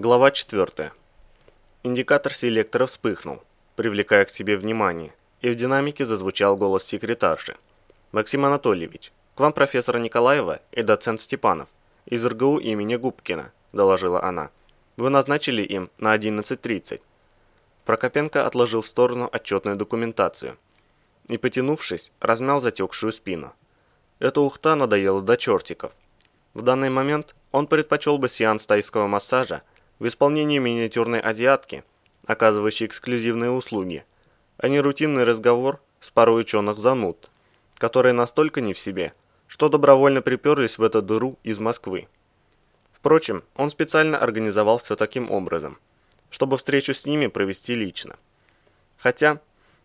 Глава 4. Индикатор селектора вспыхнул, привлекая к себе внимание, и в динамике зазвучал голос секретарши. «Максим Анатольевич, к вам профессор Николаева и доцент Степанов из РГУ имени Губкина», – доложила она. «Вы назначили им на 11.30». Прокопенко отложил в сторону отчетную документацию и, потянувшись, размял затекшую спину. Эта ухта надоела до чертиков. В данный момент он предпочел бы сеанс тайского массажа в исполнении миниатюрной азиатки, оказывающей эксклюзивные услуги, а не рутинный разговор с парой ученых зануд, которые настолько не в себе, что добровольно приперлись в эту дыру из Москвы. Впрочем, он специально организовал все таким образом, чтобы встречу с ними провести лично. Хотя,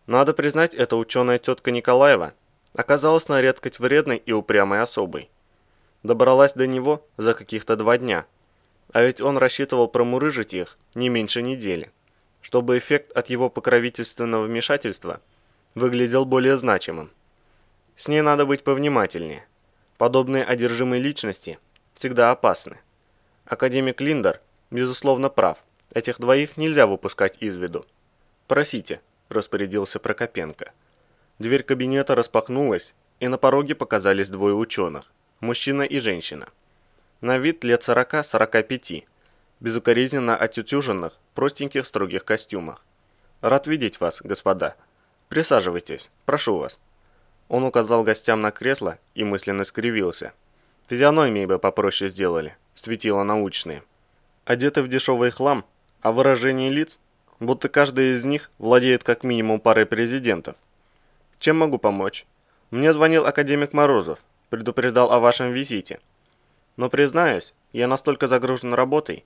надо признать, эта ученая тетка Николаева оказалась на редкость вредной и упрямой особой. Добралась до него за каких-то два дня – а ведь он рассчитывал промурыжить их не меньше недели, чтобы эффект от его покровительственного вмешательства выглядел более значимым. С ней надо быть повнимательнее. Подобные одержимые личности всегда опасны. Академик Линдер, безусловно, прав. Этих двоих нельзя выпускать из виду. «Просите», – распорядился Прокопенко. Дверь кабинета распахнулась, и на пороге показались двое ученых – мужчина и женщина – на вид лет 40-45, безукоризненно отютюженных, простеньких строгих костюмах. «Рад видеть вас, господа. Присаживайтесь, прошу вас». Он указал гостям на кресло и мысленно скривился. Физиономии бы попроще сделали, светило научные. Одеты в дешевый хлам, а выражение лиц, будто каждый из них владеет как минимум парой президентов. Чем могу помочь? Мне звонил академик Морозов, предупреждал о вашем визите. Но признаюсь, я настолько загружен работой,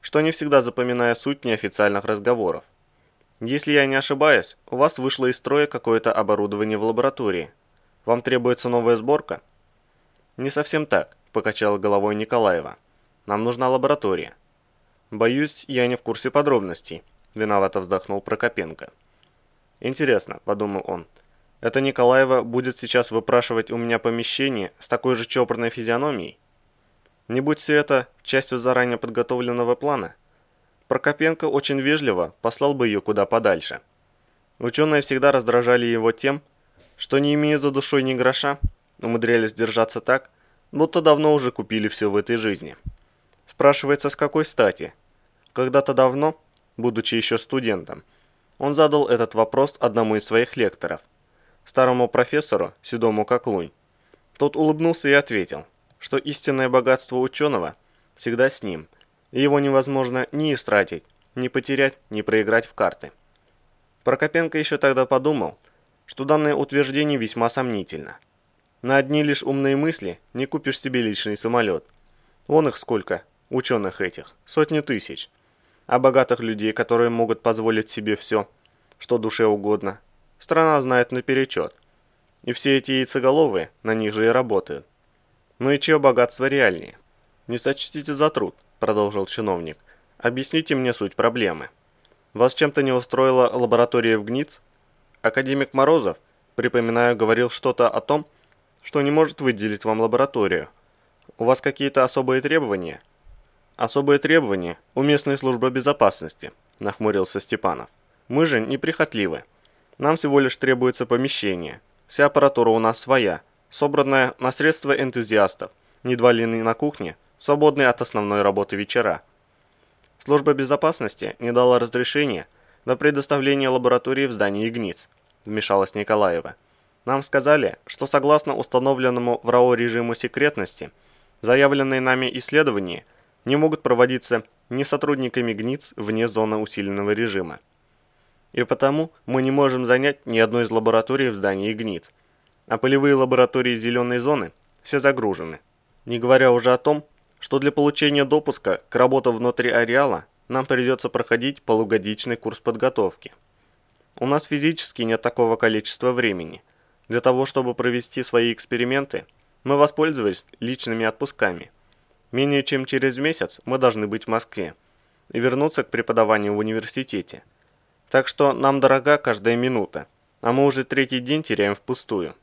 что не всегда запоминаю суть неофициальных разговоров. Если я не ошибаюсь, у вас вышло из строя какое-то оборудование в лаборатории. Вам требуется новая сборка? Не совсем так, покачала головой Николаева. Нам нужна лаборатория. Боюсь, я не в курсе подробностей, виновато вздохнул Прокопенко. Интересно, подумал он, это Николаева будет сейчас выпрашивать у меня помещение с такой же чопорной физиономией? Не будь все это частью заранее подготовленного плана, Прокопенко очень вежливо послал бы ее куда подальше. Ученые всегда раздражали его тем, что не имея за душой ни гроша, умудрялись держаться так, будто давно уже купили все в этой жизни. Спрашивается, с какой стати? Когда-то давно, будучи еще студентом, он задал этот вопрос одному из своих лекторов, старому профессору, седому как лунь. Тот улыбнулся и ответил – что истинное богатство ученого всегда с ним, и его невозможно ни истратить, ни потерять, ни проиграть в карты. Прокопенко еще тогда подумал, что данное утверждение весьма сомнительно. На одни лишь умные мысли не купишь себе личный самолет. Вон их сколько, ученых этих, сотни тысяч. А богатых людей, которые могут позволить себе все, что душе угодно, страна знает наперечет. И все эти яйцеголовые на них же и работают. Ну и чье богатство реальнее? Не сочтите за труд, продолжил чиновник. Объясните мне суть проблемы. Вас чем-то не устроила лаборатория в ГНИЦ? Академик Морозов, припоминаю, говорил что-то о том, что не может выделить вам лабораторию. У вас какие-то особые требования? Особые требования у местной службы безопасности, нахмурился Степанов. Мы же неприхотливы. Нам всего лишь требуется помещение. Вся аппаратура у нас своя, собранная на средства энтузиастов, едва ли не на кухне, свободные от основной работы вечера. Служба безопасности не дала разрешения на предоставление лаборатории в здании ИГНИЦ, вмешалась Николаева. Нам сказали, что согласно установленному в РАО режиму секретности, заявленные нами исследования не могут проводиться ни сотрудниками ГНИЦ вне зоны усиленного режима. И потому мы не можем занять ни одной из лабораторий в здании ГНИЦ, а полевые лаборатории зеленой зоны все загружены. Не говоря уже о том, что для получения допуска к работе внутри ареала нам придется проходить полугодичный курс подготовки. У нас физически нет такого количества времени. Для того, чтобы провести свои эксперименты, мы воспользовались личными отпусками. Менее чем через месяц мы должны быть в Москве и вернуться к преподаванию в университете. Так что нам дорога каждая минута, а мы уже третий день теряем впустую.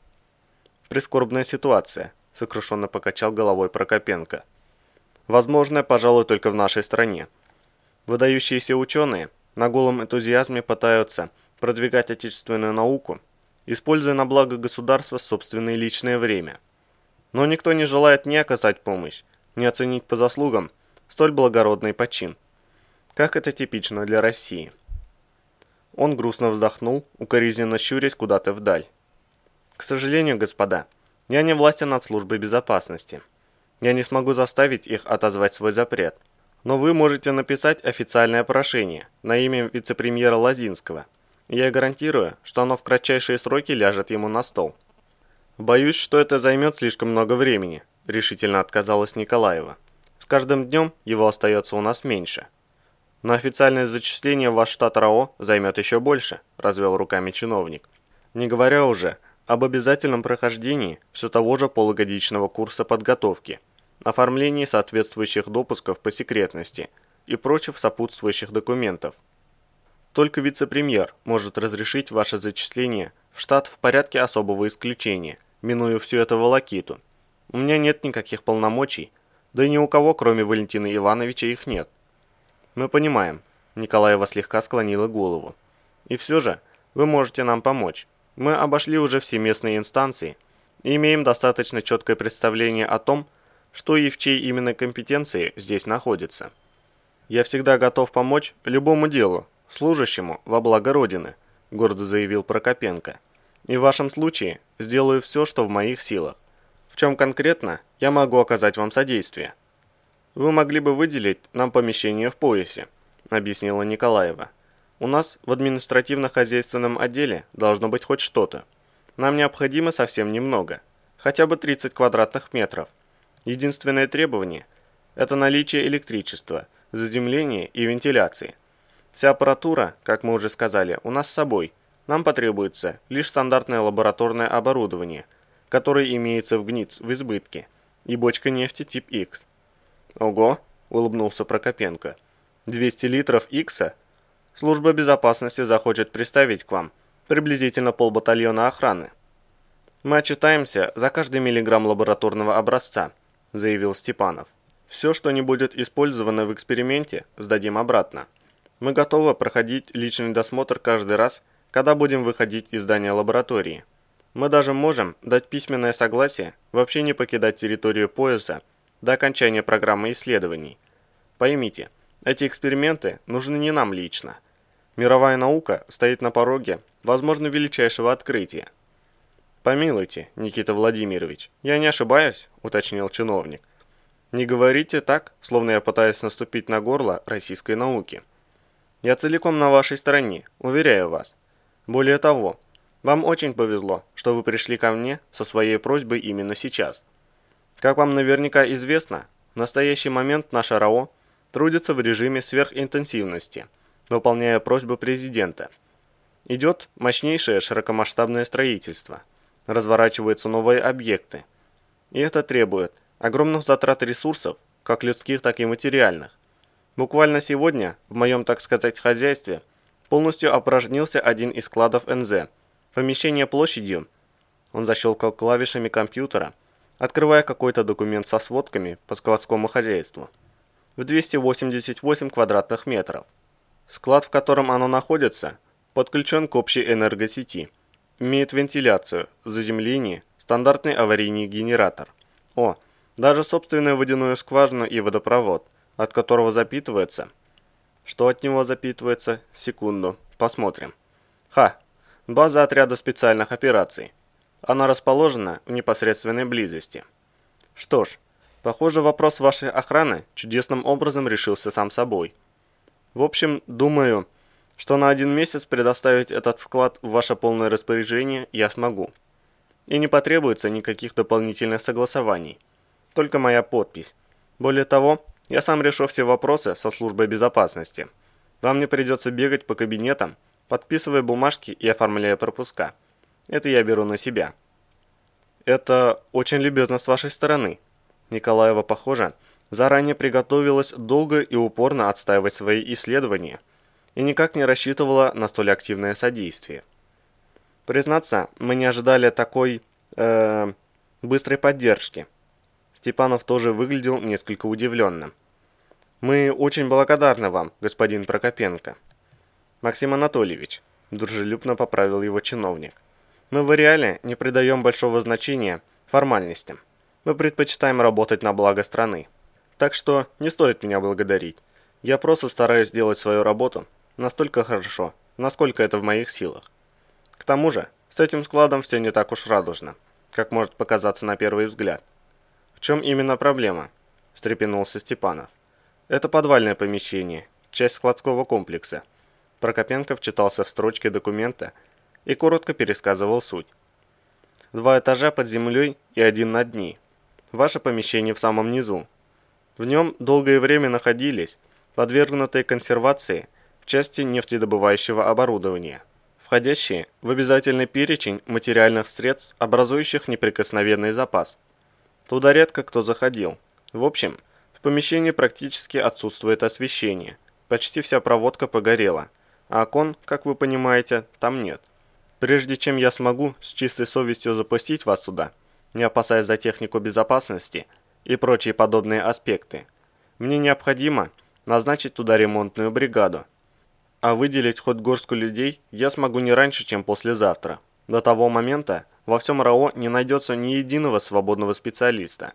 Прискорбная ситуация, сокрушенно покачал головой Прокопенко. Возможно, пожалуй, только в нашей стране. Выдающиеся ученые на голом энтузиазме пытаются продвигать отечественную науку, используя на благо государства собственное личное время. Но никто не желает ни оказать помощь, ни оценить по заслугам столь благородный почин. Как это типично для России. Он грустно вздохнул, укоризненно щурясь куда-то вдаль. К сожалению, господа, я не властен над службой безопасности. Я не смогу заставить их отозвать свой запрет. Но вы можете написать официальное прошение на имя вице-премьера Лазинского. Я гарантирую, что оно в кратчайшие сроки ляжет ему на стол. Боюсь, что это займет слишком много времени, решительно отказалась Николаева. С каждым днем его остается у нас меньше. Но официальное зачисление в ваш штат РАО займет еще больше, развел руками чиновник. Не говоря уже об обязательном прохождении все того же полугодичного курса подготовки, оформлении соответствующих допусков по секретности и прочих сопутствующих документов. Только вице-премьер может разрешить ваше зачисление в штат в порядке особого исключения, минуя всю эту волокиту. У меня нет никаких полномочий, да и ни у кого, кроме Валентина Ивановича, их нет. Мы понимаем, Николаева слегка склонила голову. И все же, вы можете нам помочь. Мы обошли уже все местные инстанции и имеем достаточно четкое представление о том, что и в чьей именно компетенции здесь находится. Я всегда готов помочь любому делу, служащему во благо Родины, гордо заявил Прокопенко. И в вашем случае сделаю все, что в моих силах. В чем конкретно я могу оказать вам содействие? Вы могли бы выделить нам помещение в поясе, объяснила Николаева. У нас в административно-хозяйственном отделе должно быть хоть что-то. Нам необходимо совсем немного, хотя бы 30 квадратных метров. Единственное требование – это наличие электричества, заземления и вентиляции. Вся аппаратура, как мы уже сказали, у нас с собой. Нам потребуется лишь стандартное лабораторное оборудование, которое имеется в ГНИЦ в избытке, и бочка нефти тип X. Ого, улыбнулся Прокопенко. 200 литров Икса – Служба безопасности захочет приставить к вам приблизительно полбатальона охраны. Мы отчитаемся за каждый миллиграмм лабораторного образца, заявил Степанов. Все, что не будет использовано в эксперименте, сдадим обратно. Мы готовы проходить личный досмотр каждый раз, когда будем выходить из здания лаборатории. Мы даже можем дать письменное согласие вообще не покидать территорию пояса до окончания программы исследований. Поймите, эти эксперименты нужны не нам лично. Мировая наука стоит на пороге, возможно, величайшего открытия. «Помилуйте, Никита Владимирович, я не ошибаюсь», – уточнил чиновник. «Не говорите так, словно я пытаюсь наступить на горло российской науки. Я целиком на вашей стороне, уверяю вас. Более того, вам очень повезло, что вы пришли ко мне со своей просьбой именно сейчас. Как вам наверняка известно, в настоящий момент наша РАО трудится в режиме сверхинтенсивности – выполняя просьбу президента. Идет мощнейшее широкомасштабное строительство, разворачиваются новые объекты. И это требует огромных затрат ресурсов, как людских, так и материальных. Буквально сегодня в моем, так сказать, хозяйстве полностью опорожнился один из складов НЗ. Помещение площадью, он защелкал клавишами компьютера, открывая какой-то документ со сводками по складскому хозяйству, в 288 квадратных метров. Склад, в котором оно находится, подключен к общей энергосети. Имеет вентиляцию, заземление, стандартный аварийный генератор. О, даже собственную водяную скважину и водопровод, от которого запитывается. Что от него запитывается? Секунду, посмотрим. Ха, база отряда специальных операций. Она расположена в непосредственной близости. Что ж, похоже вопрос вашей охраны чудесным образом решился сам собой. В общем, думаю, что на один месяц предоставить этот склад в ваше полное распоряжение я смогу. И не потребуется никаких дополнительных согласований. Только моя подпись. Более того, я сам решу все вопросы со службой безопасности. Вам не придется бегать по кабинетам, подписывая бумажки и оформляя пропуска. Это я беру на себя. Это очень любезно с вашей стороны. Николаева, похоже, заранее приготовилась долго и упорно отстаивать свои исследования и никак не рассчитывала на столь активное содействие. Признаться, мы не ожидали такой э, быстрой поддержки. Степанов тоже выглядел несколько удивленным. Мы очень благодарны вам, господин Прокопенко. Максим Анатольевич, дружелюбно поправил его чиновник. Мы в реале не придаем большого значения формальностям. Мы предпочитаем работать на благо страны. Так что не стоит меня благодарить. Я просто стараюсь сделать свою работу настолько хорошо, насколько это в моих силах. К тому же, с этим складом все не так уж радужно, как может показаться на первый взгляд. В чем именно проблема? встрепенулся Степанов. Это подвальное помещение, часть складского комплекса. Прокопенко вчитался в строчки документа и коротко пересказывал суть. Два этажа под землей и один над ней. Ваше помещение в самом низу. В нем долгое время находились подвергнутые консервации части нефтедобывающего оборудования, входящие в обязательный перечень материальных средств, образующих неприкосновенный запас. Туда редко кто заходил. В общем, помещении практически отсутствует освещение. Почти вся проводка погорела, а окон, как вы понимаете, там нет. Прежде чем я смогу с чистой совестью запустить вас туда, не опасаясь за технику безопасности и прочие подобные аспекты, мне необходимо назначить туда ремонтную бригаду. А выделить хоть горстку людей я смогу не раньше, чем послезавтра. До того момента во всем РАО не найдется ни единого свободного специалиста.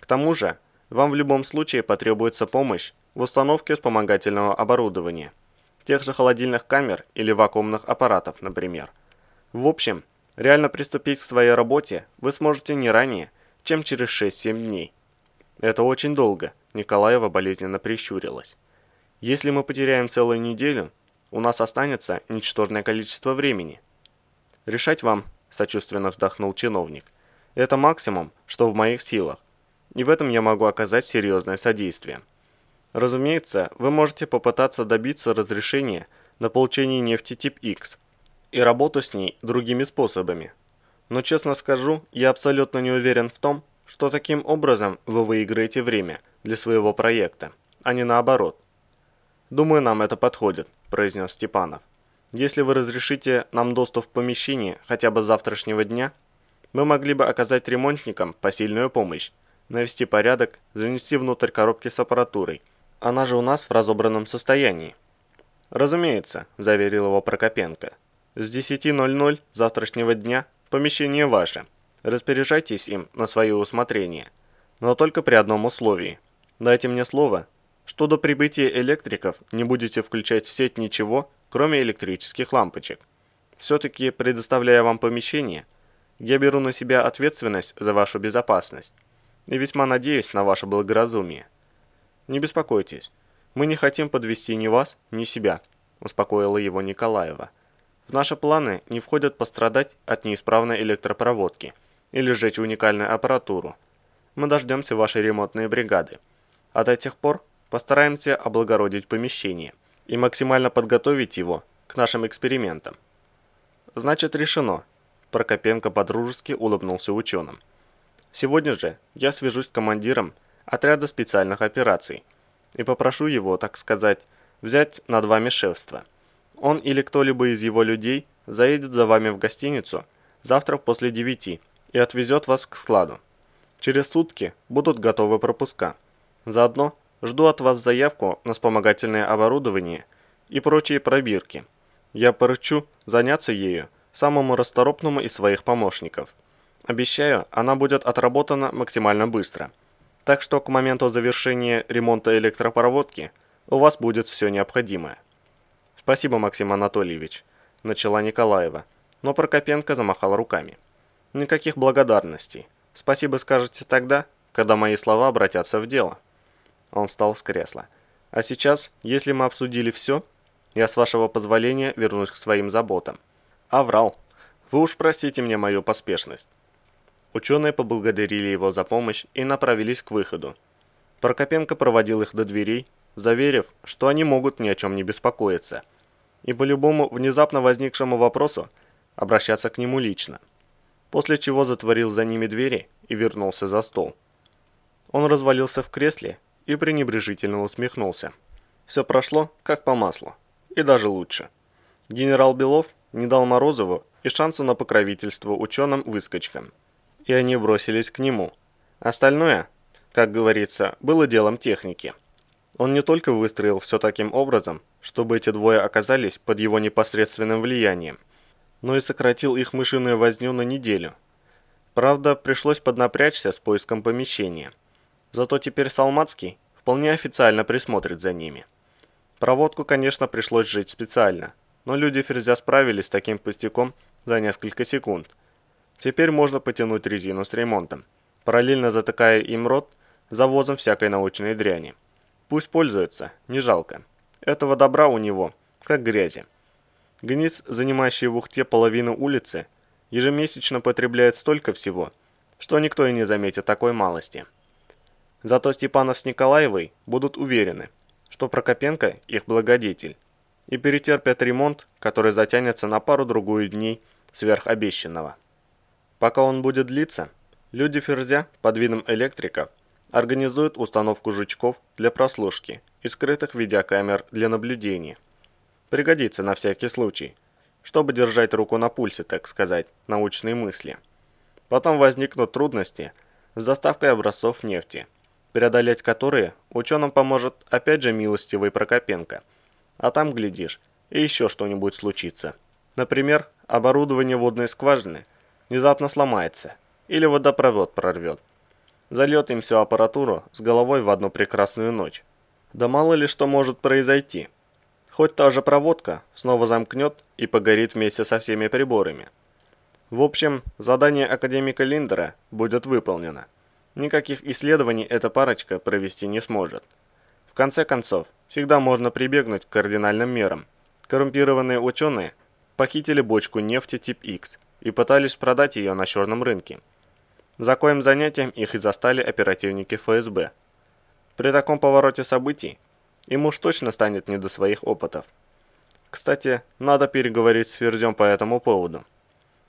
К тому же, вам в любом случае потребуется помощь в установке вспомогательного оборудования, тех же холодильных камер или вакуумных аппаратов, например. В общем, реально приступить к своей работе вы сможете не ранее, чем через 6-7 дней. Это очень долго, Николаева болезненно прищурилась. Если мы потеряем целую неделю, у нас останется ничтожное количество времени. Решать вам, сочувственно вздохнул чиновник. Это максимум, что в моих силах и в этом я могу оказать серьезное содействие. Разумеется, вы можете попытаться добиться разрешения на получение нефти тип X и работу с ней другими способами. Но честно скажу, я абсолютно не уверен в том, что таким образом вы выиграете время для своего проекта, а не наоборот. «Думаю, нам это подходит», – произнес Степанов. «Если вы разрешите нам доступ в помещение хотя бы с завтрашнего дня, мы могли бы оказать ремонтникам посильную помощь навести порядок, занести внутрь коробки с аппаратурой. Она же у нас в разобранном состоянии. Разумеется, заверил его Прокопенко. С 10.00 завтрашнего дня помещение ваше. Распоряжайтесь им на свое усмотрение. Но только при одном условии. Дайте мне слово, что до прибытия электриков не будете включать в сеть ничего, кроме электрических лампочек. Все-таки, предоставляя вам помещение, я беру на себя ответственность за вашу безопасность и весьма надеюсь на ваше благоразумие. Не беспокойтесь, мы не хотим подвести ни вас, ни себя, успокоила его Николаева. В наши планы не входят пострадать от неисправной электропроводки или сжечь уникальную аппаратуру. Мы дождемся вашей ремонтной бригады. А до тех пор постараемся облагородить помещение и максимально подготовить его к нашим экспериментам. Значит, решено. Прокопенко подружески улыбнулся ученым. Сегодня же я свяжусь с командиром отряда специальных операций и попрошу его, так сказать, взять над вами шефство. Он или кто-либо из его людей заедет за вами в гостиницу завтра после девяти и отвезет вас к складу. Через сутки будут готовы пропуска. Заодно жду от вас заявку на вспомогательное оборудование и прочие пробирки. Я поручу заняться ею самому расторопному из своих помощников. Обещаю, она будет отработана максимально быстро. Так что к моменту завершения ремонта электропроводки у вас будет все необходимое. Спасибо, Максим Анатольевич, начала Николаева, но Прокопенко замахал руками. Никаких благодарностей. Спасибо скажете тогда, когда мои слова обратятся в дело. Он встал с кресла. А сейчас, если мы обсудили все, я с вашего позволения вернусь к своим заботам. А врал. Вы уж простите мне мою поспешность. Ученые поблагодарили его за помощь и направились к выходу. Прокопенко проводил их до дверей, заверив, что они могут ни о чем не беспокоиться, и по любому внезапно возникшему вопросу обращаться к нему лично, после чего затворил за ними двери и вернулся за стол. Он развалился в кресле и пренебрежительно усмехнулся. Все прошло как по маслу, и даже лучше. Генерал Белов не дал Морозову и шанса на покровительство ученым-выскочкам – и они бросились к нему. Остальное, как говорится, было делом техники. Он не только выстроил все таким образом, чтобы эти двое оказались под его непосредственным влиянием, но и сократил их мышиную возню на неделю. Правда, пришлось поднапрячься с поиском помещения. Зато теперь Салмацкий вполне официально присмотрит за ними. Проводку, конечно, пришлось сжечь специально, но люди Ферзя справились с таким пустяком за несколько секунд. Теперь можно потянуть резину с ремонтом, параллельно затыкая им рот завозом всякой научной дряни. Пусть пользуется, не жалко. Этого добра у него, как грязи. Гниц, занимающий в Ухте половину улицы, ежемесячно потребляет столько всего, что никто и не заметит такой малости. Зато Степанов с Николаевой будут уверены, что Прокопенко их благодетель, и перетерпят ремонт, который затянется на пару-другую дней сверх обещанного. Пока он будет длиться, люди Ферзя под видом электриков организует установку жучков для прослушки и скрытых видеокамер для наблюдения. Пригодится на всякий случай, чтобы держать руку на пульсе, так сказать, научной мысли. Потом возникнут трудности с доставкой образцов нефти, преодолеть которые ученым поможет опять же милостивый Прокопенко. А там, глядишь, и еще что-нибудь случится. Например, оборудование водной скважины внезапно сломается или водопровод прорвет зальет им всю аппаратуру с головой в одну прекрасную ночь. Да мало ли что может произойти. Хоть та же проводка снова замкнет и погорит вместе со всеми приборами. В общем, задание академика Линдера будет выполнено. Никаких исследований эта парочка провести не сможет. В конце концов, всегда можно прибегнуть к кардинальным мерам. Коррумпированные ученые похитили бочку нефти тип X и пытались продать ее на черном рынке. За коим занятием их и застали оперативники ФСБ. При таком повороте событий им уж точно станет не до своих опытов. Кстати, надо переговорить с Ферзем по этому поводу.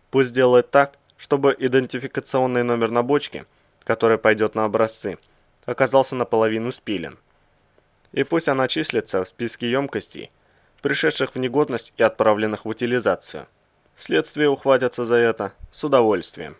Пусть делает так, чтобы идентификационный номер на бочке, который пойдет на образцы, оказался наполовину спилен. И пусть она числится в списке емкостей, пришедших в негодность и отправленных в утилизацию. Следствие ухватятся за это с удовольствием.